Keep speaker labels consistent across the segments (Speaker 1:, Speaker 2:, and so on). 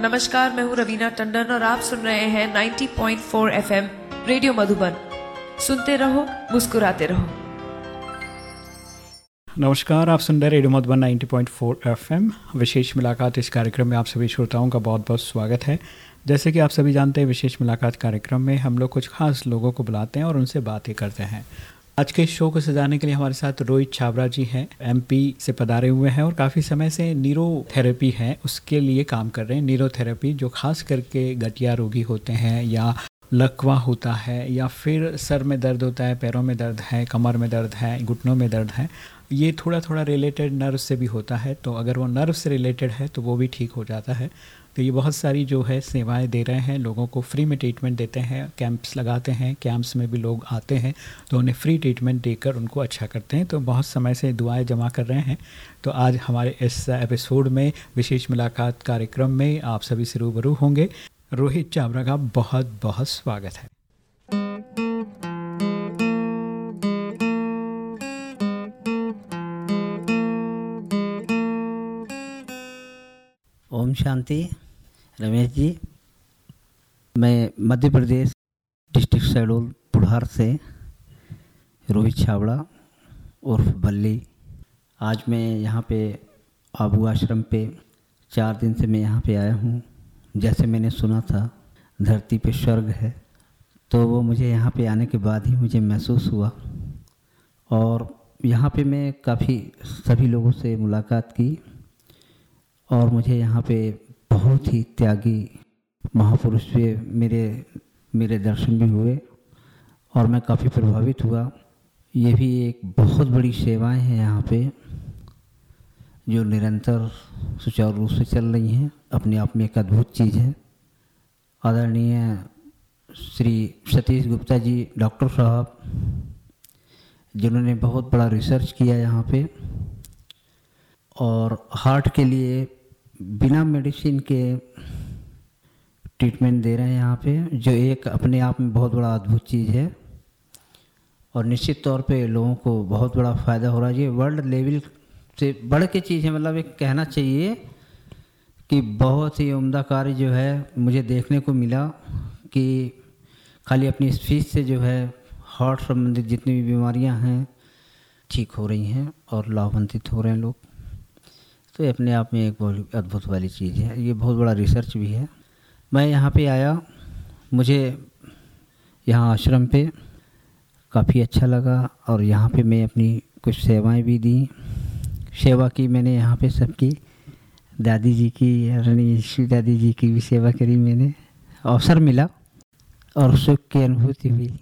Speaker 1: नमस्कार, मैं हूँ रवीना टंडन और आप सुन रहे हैं 90.4 पॉइंट रेडियो मधुबन। सुनते रहो, मुस्कुराते रहो।
Speaker 2: नमस्कार, आप सुन रहे रेडियो मधुबन 90.4 एफएम। विशेष मुलाकात इस कार्यक्रम में आप सभी श्रोताओं का बहुत बहुत स्वागत है। जैसे कि आप सभी जानते हैं, विशेष मुलाकात कार्यक्रम में हम लोग कुछ खास लोगों को बुलाते हैं और उनसे बातें करते हैं। आज के शो को सजाने के लिए हमारे साथ रोहित छाबरा जी हैं एमपी से पधारे हुए हैं और काफ़ी समय से नीरो थेरेपी है, उसके लिए काम कर रहे हैं। नीरो थेरेपी जो खास करके गठिया रोगी होते हैं या लकवा होता है या फिर सर में दर्द होता है, पैरों में दर्द है, कमर में दर्द है, घुटनों में दर्द है, ये थोड़ा थोड़ा रिलेटेड नर्व से भी होता है। तो अगर वो नर्व से रिलेटेड है तो वो भी ठीक हो जाता है। तो ये बहुत सारी जो है सेवाएँ दे रहे हैं, लोगों को फ्री में ट्रीटमेंट देते हैं कैंप्स लगाते हैं कैंप्स में भी लोग आते हैं तो उन्हें फ्री ट्रीटमेंट देकर उनको अच्छा करते हैं। तो बहुत समय से दुआएँ जमा कर रहे हैं। तो आज हमारे इस एपिसोड में विशेष मुलाकात कार्यक्रम में आप सभी से रूबरू होंगे। रोहित चावरा का बहुत बहुत स्वागत है।
Speaker 3: ओम शांति। रमेश जी, मैं मध्य प्रदेश डिस्ट्रिक्ट शहडोल, पुढ़ार से रोहित छावड़ा उर्फ़ बल्ली। आज मैं यहाँ पे आबू आश्रम पे चार दिन से मैं यहाँ पे आया हूँ। जैसे मैंने सुना था, धरती पे स्वर्ग है। तो वो मुझे यहाँ पे आने के बाद ही मुझे महसूस हुआ। और यहाँ पे मैं काफ़ी सभी लोगों से मुलाकात की। और मुझे यहाँ पे बहुत ही त्यागी महापुरुष भी मेरे मेरे दर्शन भी हुए और मैं काफ़ी प्रभावित हुआ। ये भी एक बहुत बड़ी सेवाएँ हैं यहाँ पे, जो निरंतर सुचारू रूप से चल रही हैं। अपने आप में एक अद्भुत चीज़ है। आदरणीय श्री सतीश गुप्ता जी, डॉक्टर साहब, जिन्होंने बहुत बड़ा रिसर्च किया यहाँ पे। और हार्ट के लिए बिना मेडिसिन के ट्रीटमेंट दे रहे हैं यहाँ पे, जो एक अपने आप में बहुत बड़ा अद्भुत चीज़ है। और निश्चित तौर पे लोगों को बहुत बड़ा फ़ायदा हो रहा है। ये वर्ल्ड लेवल से बढ़ के चीज़ है मतलब एक कहना चाहिए कि बहुत ही उम्दा कार्य जो है, मुझे देखने को मिला कि खाली अपनी फ़ीस से जो है, हार्ट संबंधित जितनी भी बीमारियाँ हैं, ठीक हो रही हैं और लाभान्वित हो रहे हैं लोग। तो ये अपने आप में एक बहुत अद्भुत वाली चीज़ है। ये बहुत बड़ा रिसर्च भी है। मैं यहाँ पे आया। मुझे यहाँ आश्रम पे काफ़ी अच्छा लगा और यहाँ पे मैं अपनी कुछ सेवाएँ भी दी। सेवा की मैंने यहाँ पे सबकी दादी जी की रणेश्वरी दादी जी की भी सेवा करी मैंने। अवसर मिला और सुख की अनुभूति हुई।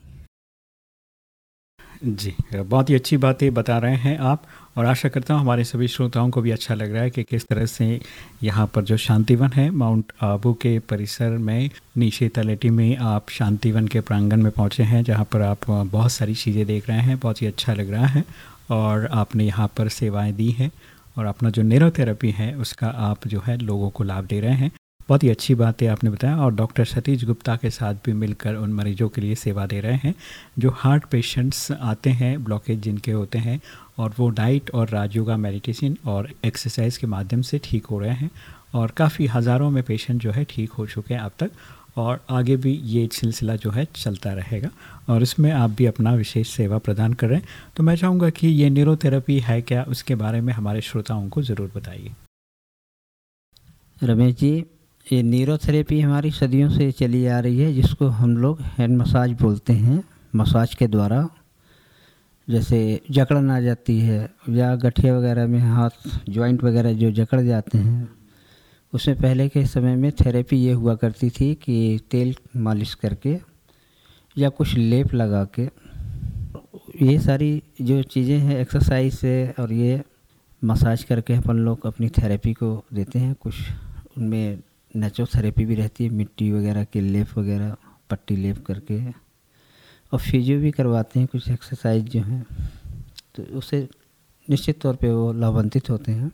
Speaker 2: जी, बहुत ही अच्छी बातें बता रहे हैं आप, और आशा करता हूँ हमारे सभी श्रोताओं को भी अच्छा लग रहा है कि किस तरह से यहाँ पर जो शांतिवन है, माउंट आबू के परिसर में, नीचे तलेटी में आप शांतिवन के प्रांगण में पहुँचे हैं, जहाँ पर आप बहुत सारी चीज़ें देख रहे हैं, बहुत ही अच्छा लग रहा है, और आपने यहाँ पर सेवाएँ दी हैं, और अपना जो नेरोथेरेपी है, उसका आप जो है लोगों को लाभ दे रहे हैं बहुत ही अच्छी बात है आपने बताया और डॉक्टर सतीश गुप्ता के साथ भी मिलकर उन मरीजों के लिए सेवा दे रहे हैं, जो हार्ट पेशेंट्स आते हैं, ब्लॉकेज जिनके होते हैं और वो डाइट और राजयोगा मेडिटेशन और एक्सरसाइज के माध्यम से ठीक हो रहे हैं और काफ़ी हज़ारों में पेशेंट जो है ठीक हो चुके हैं अब तक और आगे भी ये सिलसिला जो है चलता रहेगा और इसमें आप भी अपना विशेष सेवा प्रदान कर रहे हैं। तो मैं चाहूँगा कि ये न्यूरोथेरेपी है क्या, उसके बारे में हमारे श्रोताओं को ज़रूर बताइए।
Speaker 3: रमेश जी ये न्यूरोथेरेपी हमारी सदियों से चली आ रही है, जिसको हम लोग हैंड मसाज बोलते हैं, मसाज के द्वारा। जैसे जकड़न आ जाती है, या गठिया वगैरह में हाथ जॉइंट वगैरह जो जकड़ जाते हैं, उसमें पहले के समय में थेरेपी ये हुआ करती थी कि तेल मालिश करके, या कुछ लेप लगा के। ये सारी जो चीज़ें हैं एक्सरसाइज से और ये मसाज करके अपन लोग अपनी थेरेपी को देते हैं, कुछ उनमें नेचुरोथेरेपी भी रहती है, मिट्टी वगैरह के लेप वगैरह, पट्टी लेप करके। और फिजियो भी करवाते हैं, कुछ एक्सरसाइज जो हैं तो उससे निश्चित तौर पे वो लाभान्वित होते हैं।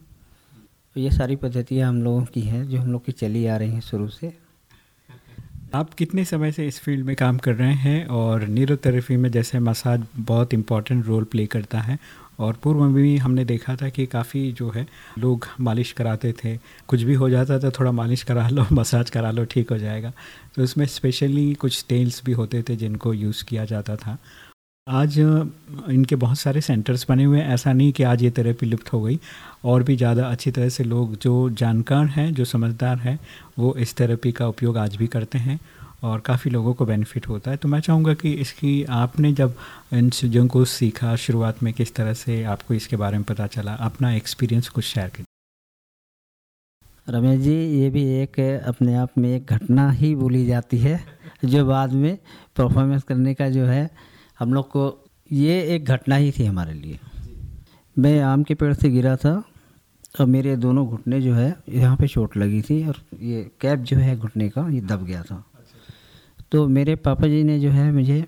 Speaker 3: तो ये सारी पद्धतियाँ हम लोगों की हैं, जो हम लोग की चली आ रही हैं शुरू से।
Speaker 2: आप कितने समय से इस फ़ील्ड में काम कर रहे हैं? और न्यूरोथेरेपी में जैसे मसाज बहुत इंपॉर्टेंट रोल प्ले करता है और पूर्व में भी हमने देखा था कि काफ़ी जो है, लोग मालिश कराते थे। कुछ भी हो जाता था, थोड़ा मालिश करा लो, मसाज करा लो, ठीक हो जाएगा। तो इसमें स्पेशली कुछ तेल्स भी होते थे जिनको यूज़ किया जाता था। आज इनके बहुत सारे सेंटर्स बने हुए हैं। ऐसा नहीं कि आज ये थेरेपी लुप्त हो गई। और भी ज़्यादा अच्छी तरह से लोग जो जानकार हैं, जो समझदार हैं, वो इस थेरेपी का उपयोग आज भी करते हैं। और काफ़ी लोगों को बेनिफिट होता है। तो मैं चाहूँगा कि इसकी आपने जब इन चीज़ों को सीखा, शुरुआत में किस तरह से आपको इसके बारे में पता चला, अपना एक्सपीरियंस कुछ शेयर कीजिए।
Speaker 3: रमेश जी, ये भी एक अपने आप में एक घटना ही बोली जाती है, जो बाद में परफॉर्मेंस करने का जो है, हम लोग को ये एक घटना ही थी हमारे लिए। मैं आम के पेड़ से गिरा था, और मेरे दोनों घुटने जो है, यहाँ पे चोट लगी थी, और ये कैप जो है घुटने का, ये दब गया था। तो मेरे पापा जी ने जो है मुझे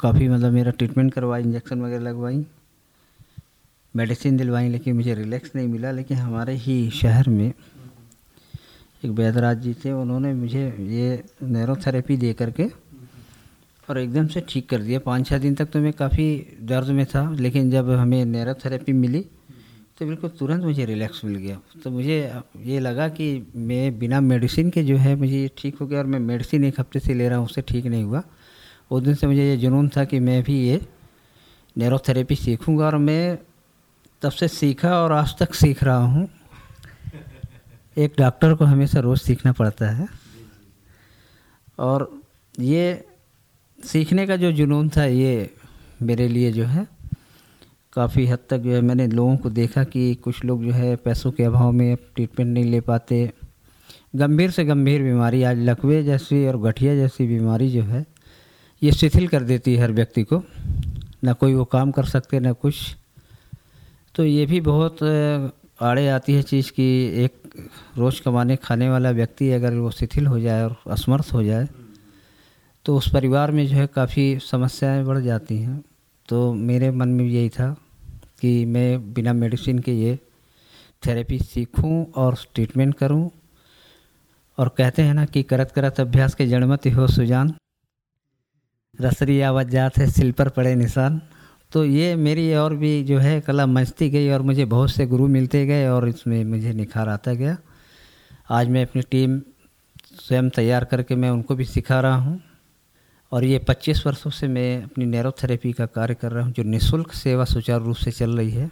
Speaker 3: काफ़ी मतलब मेरा ट्रीटमेंट करवाई इंजेक्शन वगैरह लगवाई मेडिसिन दिलवाई, लेकिन मुझे रिलैक्स नहीं मिला। लेकिन हमारे ही शहर में एक बैदराज जी थे, उन्होंने मुझे ये नैरोथेरेपी दे करके और एकदम से ठीक कर दिया। पाँच छः दिन तक तो मैं काफ़ी दर्द में था, लेकिन जब हमें नैरोथेरेपी मिली तो बिल्कुल तुरंत मुझे रिलैक्स मिल गया। तो मुझे ये लगा कि मैं बिना मेडिसिन के जो है मुझे ये ठीक हो गया और मैं मेडिसिन एक हफ़्ते से ले रहा हूँ, उससे ठीक नहीं हुआ। उस दिन से मुझे ये जुनून था कि मैं भी ये नैरोथेरेपी सीखूँगा और मैं तब से सीखा और आज तक सीख रहा हूँ। एक डॉक्टर को हमेशा रोज़ सीखना पड़ता है। और ये सीखने का जो जुनून था ये मेरे लिए जो है काफ़ी हद तक जो है मैंने लोगों को देखा कि कुछ लोग जो है पैसों के अभाव में ट्रीटमेंट नहीं ले पाते। गंभीर से गंभीर बीमारी आज लकवे जैसी और गठिया जैसी बीमारी जो है, ये शिथिल कर देती है हर व्यक्ति को। ना कोई वो काम कर सकते, ना कुछ। तो ये भी बहुत आड़े आती है चीज़ कि एक रोज़ कमाने, खाने वाला व्यक्ति अगर वो शिथिल हो जाए और असमर्थ हो जाए तो उस परिवार में जो है काफ़ी समस्याएँ बढ़ जाती हैं। तो मेरे मन में यही था। कि मैं बिना मेडिसिन के ये थेरेपी सीखूं और ट्रीटमेंट करूँ। और कहते हैं ना कि करत करत अभ्यास के जड़मति हो सुजान। रसरी आवाज़ जात है, सिल पर पड़े निशान। तो ये मेरी और भी जो है, कला मंचती गई और मुझे बहुत से गुरु मिलते गए और इसमें मुझे निखार आता गया। आज मैं अपनी टीम स्वयं तैयार करके मैं उनको भी सिखा रहा हूँ। और ये 25 वर्षों से मैं अपनी नैरोथेरेपी का कार्य कर रहा हूँ, जो निःशुल्क सेवा सुचारू रूप से चल रही है।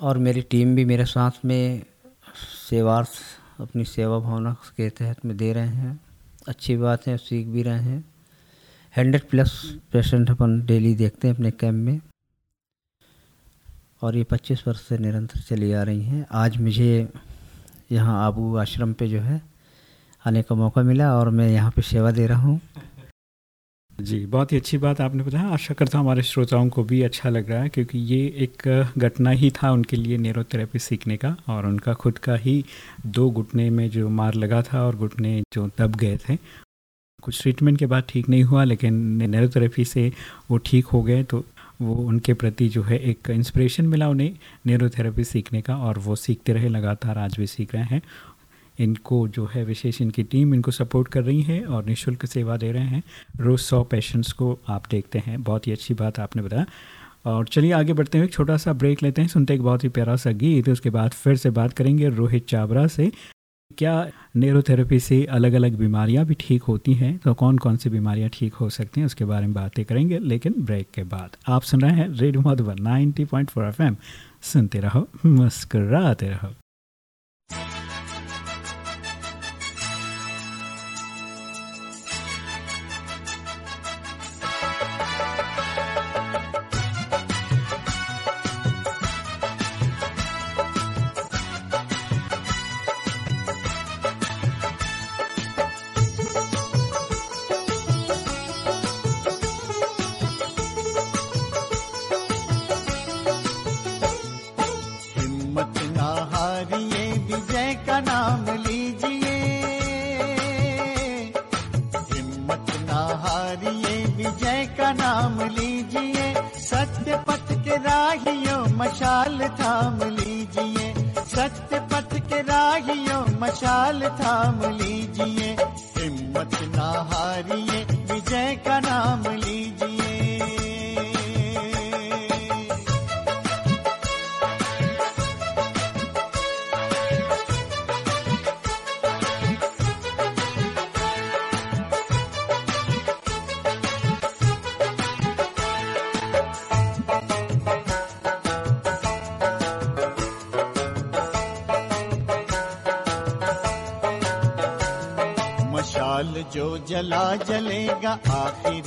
Speaker 3: और मेरी टीम भी मेरे साथ में सेवार्थ, अपनी सेवा भावना के तहत में दे रहे हैं। अच्छी बात है, सीख भी रहे हैं। हंड्रेड प्लस पेशेंट अपन डेली देखते हैं अपने कैंप में। और ये 25 वर्ष से निरंतर चली आ रही हैं। आज मुझे यहाँ आबू आश्रम पे जो है, आने का मौका मिला और मैं यहाँ पे सेवा दे रहा हूँ।
Speaker 2: जी, बहुत ही अच्छी बात आपने बताया। आशा करता हूँ हमारे श्रोताओं को भी अच्छा लग रहा है, क्योंकि ये एक घटना ही था उनके लिए नेरोथेरेपी सीखने का, और उनका खुद का ही दो घुटने में जो मार लगा था और घुटने जो दब गए थे। कुछ ट्रीटमेंट के बाद ठीक नहीं हुआ, लेकिन नेरोथेरेपी से वो ठीक हो गए तो वो उनके प्रति जो है एक इंस्पिरेशन मिला उन्हें नेरोथेरेपी सीखने का, और वो सीखते रहे, लगातार आज भी सीख रहे हैं। इनको जो है विशेष इनकी टीम इनको सपोर्ट कर रही है और निःशुल्क सेवा दे रहे हैं। रोज़ सौ पेशेंट्स को आप देखते हैं। बहुत ही अच्छी बात आपने बताया। और चलिए आगे बढ़ते हुए एक छोटा सा ब्रेक लेते हैं। सुनते एक बहुत ही प्यारा सा गीत। उसके बाद फिर से बात करेंगे रोहित चावरा से। क्या नेरोथेरेपी से अलग अलग बीमारियाँ भी ठीक होती हैं? तो कौन कौन सी बीमारियाँ ठीक हो सकती हैं? उसके बारे में बातें करेंगे, लेकिन ब्रेक के बाद। आप सुन रहे हैं रेडियो मधुबन 90.4 एफएम। सुनते रहो, मुस्कराते रहो।
Speaker 4: का नाम लीजिए सत्य पथ के राहियों मशाल थाम लीजिए सत्य पथ के राहियों मशाल थाम लीजिए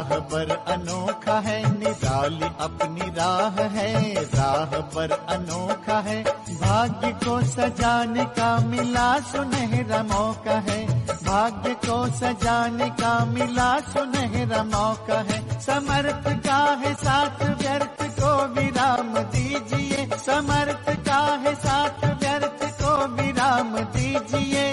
Speaker 4: राह पर अनोखा है, निराली अपनी राह है। राह पर अनोखा है, भाग्य को सजाने का मिला सुनहरा मौका है। भाग्य को सजाने का मिला सुनहरा मौका है। समर्थ का है साथ, व्यर्थ को विराम दीजिए। समर्थ का है साथ, व्यर्थ को विराम दीजिए।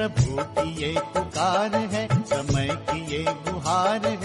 Speaker 4: प्रभु की ये पुकार है समय की ये गुहार है।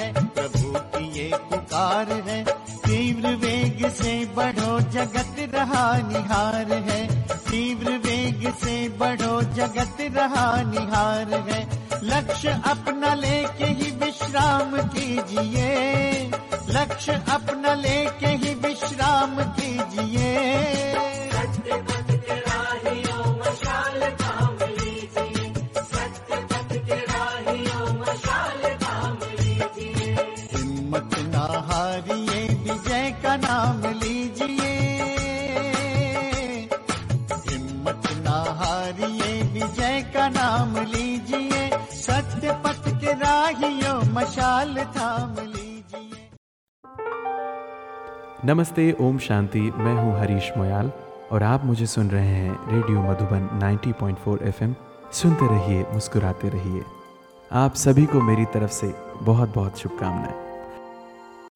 Speaker 5: नमस्ते, ओम शांति। मैं हूँ हरीश मोयाल और आप मुझे सुन रहे हैं रेडियो मधुबन 90.4 एफएम। सुनते रहिए, मुस्कुराते रहिए। आप सभी को मेरी तरफ़ से बहुत बहुत शुभकामनाएँ।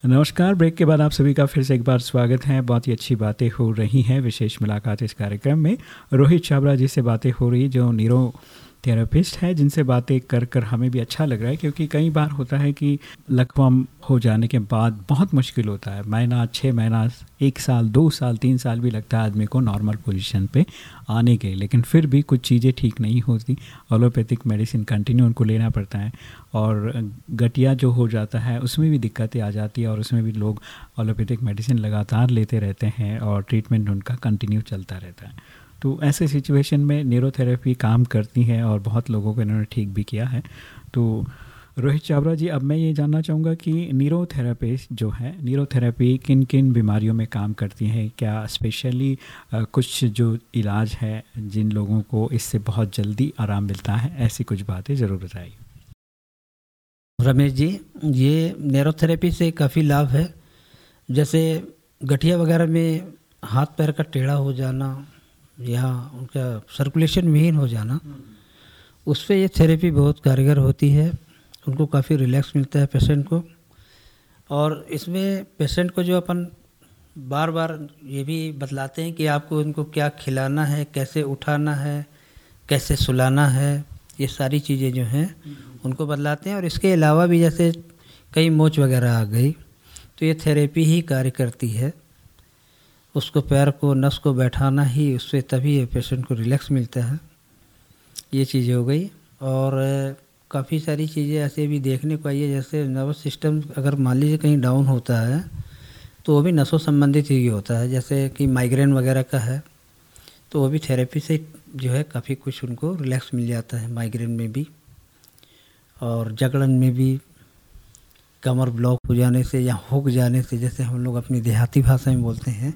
Speaker 2: नमस्कार, ब्रेक के बाद आप सभी का फिर से एक बार स्वागत है। बहुत ही अच्छी बातें हो रही हैं, विशेष मुलाकात इस कार्यक्रम में। रोहित छाबड़ा जी से बातें हो रही जो नीरो थेरेपिस्ट है, जिनसे बातें कर कर हमें भी अच्छा लग रहा है, क्योंकि कई बार होता है कि लकवम हो जाने के बाद बहुत मुश्किल होता है। महीना छः महीना, एक साल, दो साल, तीन साल भी लगता है आदमी को नॉर्मल पोजीशन पे आने के लेकिन फिर भी कुछ चीज़ें ठीक नहीं होती। एलोपैथिक मेडिसिन कंटिन्यू उनको लेना पड़ता है, और गटिया जो हो जाता है, उसमें भी दिक्कतें आ जाती है, और उसमें भी लोग एलोपैथिक मेडिसिन लगातार लेते रहते हैं, और ट्रीटमेंट उनका कंटिन्यू चलता रहता है। तो ऐसे सिचुएशन में न्यूरोथेरेपी काम करती है और बहुत लोगों को इन्होंने ठीक भी किया है। तो रोहित चावरा जी, अब मैं ये जानना चाहूँगा कि न्यूरोथेरेपिस्ट जो है न्यूरोथेरेपी किन किन बीमारियों में काम करती है? क्या स्पेशली कुछ जो इलाज है, जिन लोगों को इससे बहुत जल्दी आराम मिलता है, ऐसी कुछ बातें ज़रूर बताइए।
Speaker 3: रमेश जी, ये न्यूरोथेरेपी से काफ़ी लाभ है। जैसे गठिया वगैरह में हाथ पैर का टेढ़ा हो जाना या उनका सर्कुलेशन विहीन हो जाना, उस पर ये थेरेपी बहुत कारगर होती है, उनको काफ़ी रिलैक्स मिलता है पेशेंट को। और इसमें पेशेंट को जो अपन बार बार ये भी बतलाते हैं कि आपको उनको क्या खिलाना है, कैसे उठाना है, कैसे सुलाना है, ये सारी चीज़ें जो हैं, उनको बतलाते हैं। और इसके अलावा भी जैसे कई मोच वगैरह आ गई तो ये थेरेपी ही कार्य करती है। उसको पैर को, नस को बैठाना ही उससे तभी पेशेंट को रिलैक्स मिलता है। ये चीज़ हो गई और, काफ़ी सारी चीज़ें ऐसे भी देखने को आई है, जैसे नर्वस सिस्टम अगर मान लीजिए कहीं डाउन होता है तो वो भी नसों संबंधित ही होता है, जैसे कि माइग्रेन वगैरह का है तो वो भी थेरेपी से जो है काफ़ी कुछ उनको रिलैक्स मिल जाता है माइग्रेन में भी और जगड़न में भी। कमर ब्लॉक हो जाने से या हुक जाने से, जैसे हम लोग अपनी देहाती भाषा में बोलते हैं,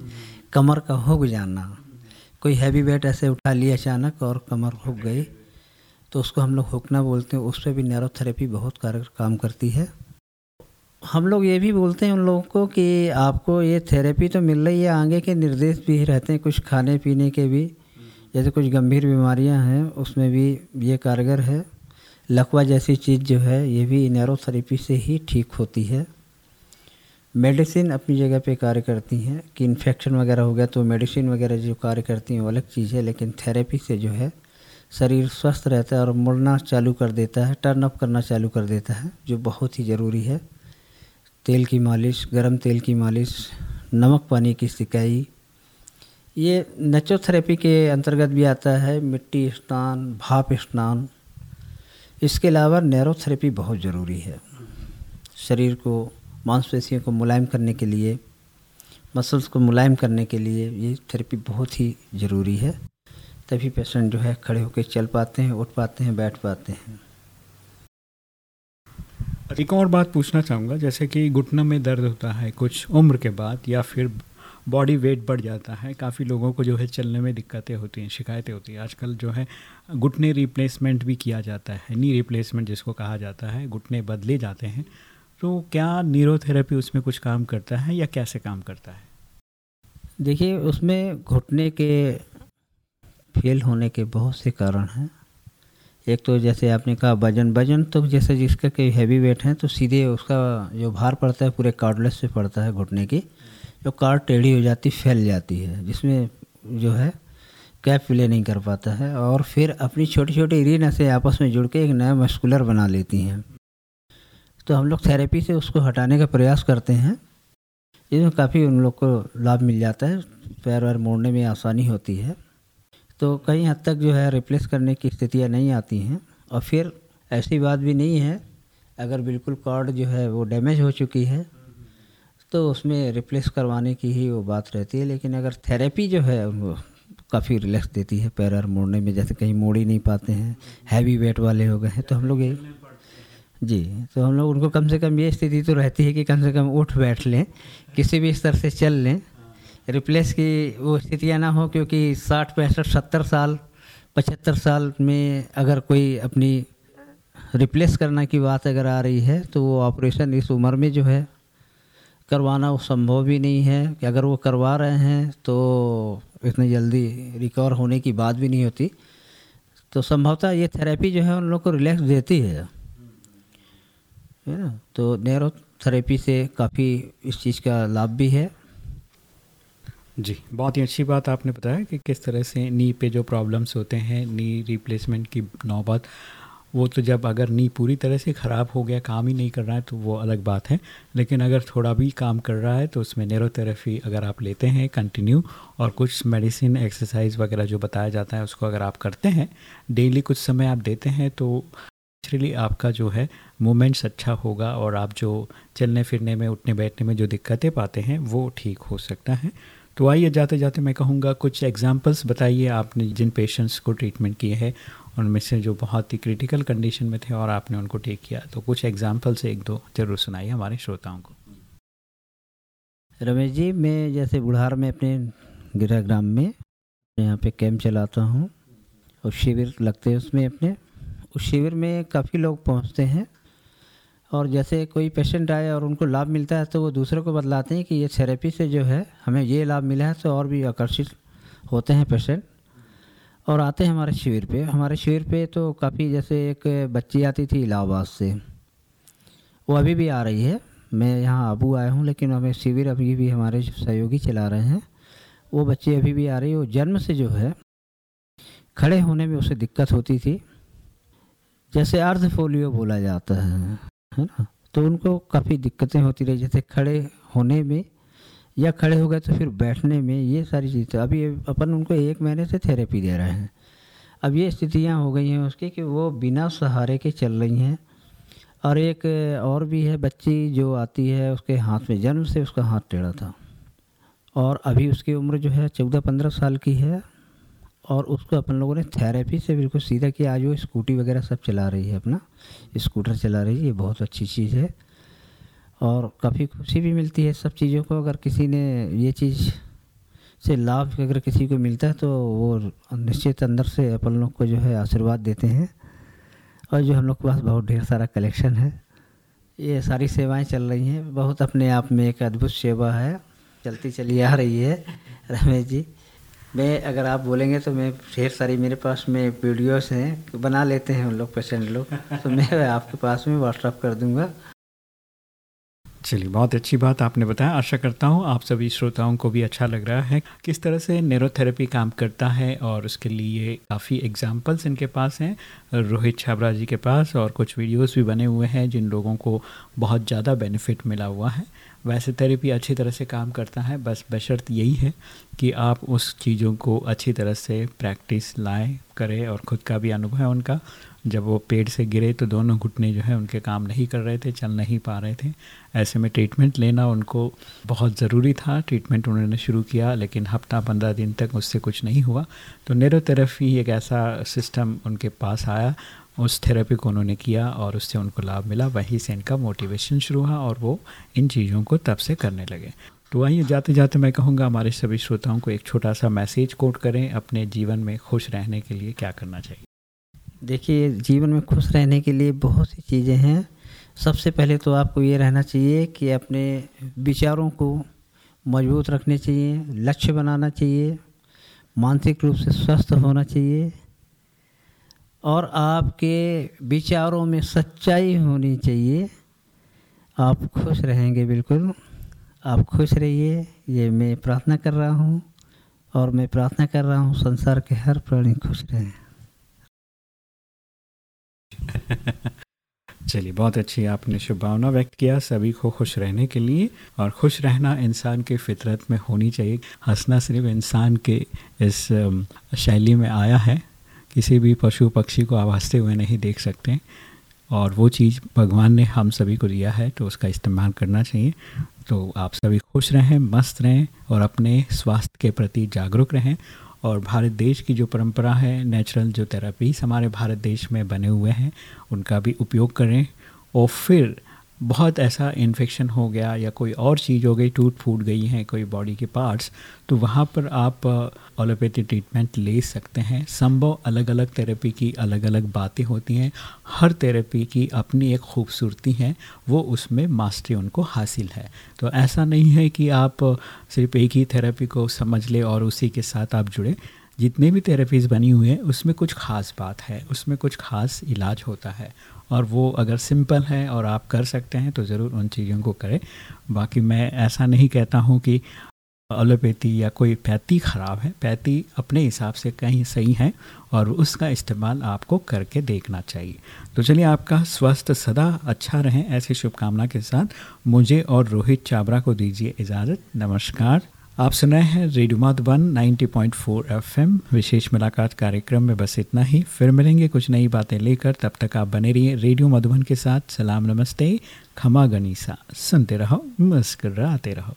Speaker 3: कमर का हुक जाना कोई हैवी वेट ऐसे उठा लिया अचानक और कमर हुक गई तो उसको हम लोग हुकना बोलते हैं। उस पर भी नैरोथेरेपी बहुत कारगर काम करती है। हम लोग ये भी बोलते हैं उन लोगों को कि आपको ये थेरेपी तो मिल रही है, आगे के निर्देश भी रहते हैं, कुछ खाने पीने के भी, जैसे कुछ गंभीर बीमारियाँ हैं, उसमें भी ये कारगर है। लकवा जैसी चीज़ जो है, ये भी नैरोथेरेपी से ही ठीक होती है। मेडिसिन अपनी जगह पे कार्य करती हैं कि इन्फेक्शन वगैरह हो गया तो मेडिसिन वगैरह जो कार्य करती हैं वो अलग चीज़ है, लेकिन थेरेपी से जो है, शरीर स्वस्थ रहता है और मुड़ना चालू कर देता है, टर्न अप करना चालू कर देता है, जो बहुत ही ज़रूरी है। तेल की मालिश, गर्म तेल की मालिश, नमक पानी की सिकाई, ये नेचोथेरेपी के अंतर्गत भी आता है, मिट्टी स्नान, भाप स्नान इसके अलावा नैरोथेरेपी बहुत ज़रूरी है। शरीर को, मांसपेशियों को मुलायम करने के लिए, मसल्स को मुलायम करने के लिए ये थेरेपी बहुत ही ज़रूरी है। तभी पेशेंट जो है खड़े होकर चल पाते हैं, उठ पाते हैं, बैठ पाते हैं।
Speaker 2: एक और बात पूछना चाहूँगा, जैसे कि घुटनों में दर्द होता है कुछ उम्र के बाद या फिर बॉडी वेट बढ़ जाता है। काफ़ी लोगों को जो है चलने में दिक्कतें होती हैं, शिकायतें होती हैं। आजकल जो है घुटने रिप्लेसमेंट भी किया जाता है, नी रिप्लेसमेंट जिसको कहा जाता है, घुटने बदले जाते हैं। तो क्या न्यूरोथेरेपी उसमें कुछ काम करता है या कैसे काम करता है?
Speaker 3: देखिए, उसमें घुटने के फेल होने के बहुत से कारण हैं। एक तो जैसे आपने कहा, वज़न। वज़न तो जैसे जिसका कोई हैवी वेट है तो सीधे उसका जो भार पड़ता है, पूरे कार्डलेस पे पड़ता है घुटने की। जो कार टेढ़ी हो जाती, फैल जाती है, जिसमें जो है, कैप प्ले नहीं कर पाता है और फिर अपनी छोटी छोटी रीन ऐसे आपस में जुड़ के एक नया मस्कुलर बना लेती हैं। तो हम लोग थेरेपी से उसको हटाने का प्रयास करते हैं। इसमें काफ़ी उन लोग को लाभ मिल जाता है, पैर वैर मोड़ने में आसानी होती है। तो कई हद तक जो है, रिप्लेस करने की स्थितियाँ नहीं आती हैं और फिर ऐसी बात भी नहीं है, अगर बिल्कुल कार्ड जो है, वो डैमेज हो चुकी है तो उसमें रिप्लेस करवाने की ही वो बात रहती है, लेकिन अगर थेरेपी जो है, वो काफ़ी रिलैक्स देती है पैर और मोड़ने में, जैसे कहीं मोड़ ही नहीं पाते हैं हैवी वेट वाले हो गए हैं तो हम लोग ये जी तो हम लोग उनको कम से कम ये स्थिति तो रहती है कि कम से कम उठ बैठ लें, किसी भी स्तर से चल लें रिप्लेस की वो स्थितियाँ ना हो, क्योंकि साठ, पैंसठ, सत्तर साल, पचहत्तर साल में अगर कोई अपनी रिप्लेस करना की बात अगर आ रही है तो वो ऑपरेशन इस उम्र में जो है करवाना संभव भी नहीं है। कि अगर वो करवा रहे हैं तो इतनी जल्दी रिकवर होने की बात भी नहीं होती। तो संभवतः ये थेरेपी जो है उन लोग को रिलैक्स देती है। है ना? तो नैरो थेरेपी से काफ़ी इस चीज़ का लाभ भी है।
Speaker 2: जी, बहुत ही अच्छी बात आपने बताया कि किस तरह से नी पे जो प्रॉब्लम्स होते हैं नी रिप्लेसमेंट की नौबत वो तो जब अगर नी पूरी तरह से ख़राब हो गया, काम ही नहीं कर रहा है तो वो अलग बात है। लेकिन अगर थोड़ा भी काम कर रहा है तो उसमें नेरोथेरेपी अगर आप लेते हैं कंटिन्यू और कुछ मेडिसिन एक्सरसाइज वगैरह जो बताया जाता है, उसको अगर आप करते हैं डेली कुछ समय आप देते हैं तो नेचुरली आपका जो है मूवमेंट्स अच्छा होगा, और आप जो चलने फिरने में, उठने बैठने में जो दिक्कतें पाते हैं, वो ठीक हो सकता है। तो आइए जाते जाते मैं कहूँगा, कुछ एग्जांपल्स बताइए आपने जिन पेशेंट्स को ट्रीटमेंट किए हैं उनमें से जो बहुत ही क्रिटिकल कंडीशन में थे और आपने उनको टेक किया। तो कुछ एग्ज़ाम्पल से एक दो ज़रूर सुनाइए हमारे श्रोताओं को।
Speaker 3: रमेश जी, मैं जैसे बुढ़ार में अपने गिरा ग्राम में यहाँ पे कैंप चलाता हूँ और शिविर लगते हैं उसमें अपने। उस शिविर में काफ़ी लोग पहुँचते हैं और जैसे कोई पेशेंट आए और उनको लाभ मिलता है तो वो दूसरों को बतलाते हैं कि ये थेरेपी से जो है हमें ये लाभ मिला है तो और भी आकर्षित होते हैं पेशेंट और आते हैं हमारे शिविर पे। हमारे शिविर पे तो काफ़ी जैसे एक बच्ची आती थी इलाहाबाद से। वो अभी भी आ रही है। मैं यहाँ आबू आया हूँ, लेकिन हमें शिविर अभी भी हमारे सहयोगी चला रहे हैं, वो बच्ची अभी भी आ रही है। वो जन्म से जो है, खड़े होने में उसे दिक्कत होती थी। जैसे अर्ध फोलियो बोला जाता है है ना? तो उनको काफ़ी दिक्कतें होती रही, जैसे खड़े होने में या खड़े हो गए तो फिर बैठने में ये सारी चीज़ें अभी अपन उनको एक महीने से थेरेपी दे रहे हैं। अब ये स्थितियाँ हो गई हैं उसकी कि वो बिना सहारे के चल रही हैं और एक और भी है बच्ची जो आती है उसके हाथ में, जन्म से उसका हाथ टेढ़ा था और अभी उसकी उम्र जो है चौदह पंद्रह साल की है और उसको अपन लोगों ने थेरेपी से बिल्कुल सीधा किया। आज वो स्कूटी वगैरह सब चला रही है अपना स्कूटर चला रही है, ये बहुत अच्छी चीज़ है। और काफ़ी खुशी भी मिलती है सब चीज़ों को। अगर किसी ने ये चीज़ से लाभ अगर किसी को मिलता है तो वो निश्चित अंदर से अपन लोग को जो है आशीर्वाद देते हैं। और जो हम लोग के पास बहुत ढेर सारा कलेक्शन है, ये सारी सेवाएँ चल रही हैं। बहुत अपने आप में एक अद्भुत सेवा है। चलती चली आ रही है, रमेश जी। मैं अगर आप बोलेंगे तो मैं ढेर सारी मेरे पास में वीडियोस हैं, बना लेते हैं उन लोग पेशेंट लोग। तो मैं आपके पास में व्हाट्सअप कर दूँगा।
Speaker 2: चलिए, बहुत अच्छी बात आपने बताया। आशा करता हूँ आप सभी श्रोताओं को भी अच्छा लग रहा है। किस तरह से नेरोथेरेपी काम करता है और उसके लिए काफ़ी एग्जाम्पल्स इनके पास हैं। रोहित छाबरा जी के पास और कुछ वीडियोस भी बने हुए हैं जिन लोगों को बहुत ज़्यादा बेनिफिट मिला हुआ है। वैसे थेरेपी अच्छी तरह से काम करता है, बस बशर्त यही है कि आप उस चीज़ों को अच्छी तरह से प्रैक्टिस लाएँ, करें और ख़ुद का भी अनुभव है उनका। जब वो पेड़ से गिरे तो दोनों घुटने जो है उनके काम नहीं कर रहे थे, चल नहीं पा रहे थे। ऐसे में ट्रीटमेंट लेना उनको बहुत ज़रूरी था। ट्रीटमेंट उन्होंने शुरू किया, लेकिन हफ़्ता पंद्रह दिन तक उससे कुछ नहीं हुआ। तो नेरोथेरेपी एक ऐसा सिस्टम उनके पास आया। उस थेरेपी को उन्होंने किया और उससे उनको लाभ मिला। वहीं से इनका मोटिवेशन शुरू हुआ और वो इन चीज़ों को तब से करने लगे। तो आइए जाते जाते मैं कहूँगा, हमारे सभी श्रोताओं को एक छोटा सा मैसेज कोट करें। अपने जीवन में खुश रहने के लिए क्या करना चाहिए?
Speaker 3: देखिए, जीवन में खुश रहने के लिए बहुत सी चीज़ें हैं। सबसे पहले तो आपको ये रहना चाहिए कि अपने विचारों को मज़बूत रखने चाहिए, लक्ष्य बनाना चाहिए, मानसिक रूप से स्वस्थ होना चाहिए, और आपके विचारों में सच्चाई होनी चाहिए। आप खुश रहेंगे, बिल्कुल। आप खुश रहिए, ये मैं प्रार्थना कर रहा हूँ, और मैं प्रार्थना कर रहा हूँ, संसार के हर प्राणी खुश रहें।
Speaker 2: चलिए, बहुत अच्छी आपने शुभभावना व्यक्त किया सभी को खुश रहने के लिए और खुश रहना इंसान के फितरत में होनी चाहिए। हंसना सिर्फ़ इंसान के इस शैली में आया है। किसी भी पशु पक्षी को आप हँसते हुए नहीं देख सकते और वो चीज़ भगवान ने हम सभी को दिया है तो उसका इस्तेमाल करना चाहिए। तो आप सभी खुश रहें, मस्त रहें और अपने स्वास्थ्य के प्रति जागरूक रहें और भारत देश की जो परंपरा है नेचुरल जो थेरापीज हमारे भारत देश में बने हुए हैं, उनका भी उपयोग करें। और फिर बहुत ऐसा इन्फेक्शन हो गया या कोई और चीज़ हो गई, टूट फूट गई है कोई बॉडी के पार्ट्स तो वहाँ पर आप ओलोपैथी ट्रीटमेंट ले सकते हैं। संभव अलग अलग थेरेपी की अलग अलग बातें होती हैं। हर थेरेपी की अपनी एक खूबसूरती है, वो उसमें मास्टरी उनको हासिल है। तो ऐसा नहीं है कि आप सिर्फ़ एक ही थेरेपी को समझ ले और उसी के साथ आप जुड़े। जितने भी थेरेपीज़ बनी हुई हैं, उसमें कुछ ख़ास बात है, उसमें कुछ ख़ास इलाज होता है। और वो अगर सिंपल है और आप कर सकते हैं तो ज़रूर उन चीज़ों को करें। बाकी मैं ऐसा नहीं कहता हूँ कि एलोपैथी या कोई पैथी ख़राब है। पैथी अपने हिसाब से कहीं सही है और उसका इस्तेमाल आपको करके देखना चाहिए। तो चलिए, आपका स्वास्थ्य सदा अच्छा रहें। ऐसी शुभकामना के साथ मुझे और रोहित चाबरा को दीजिए इजाज़त। नमस्कार। आप सुन रहे हैं रेडियो मधुबन 90.4 एफएम। विशेष मुलाकात कार्यक्रम में बस इतना ही। फिर मिलेंगे कुछ नई बातें लेकर। तब तक आप बने रहिए रेडियो मधुबन के साथ। सलाम नमस्ते। खमा गनीसा। सुनते रहो, मुस्कराते रहो।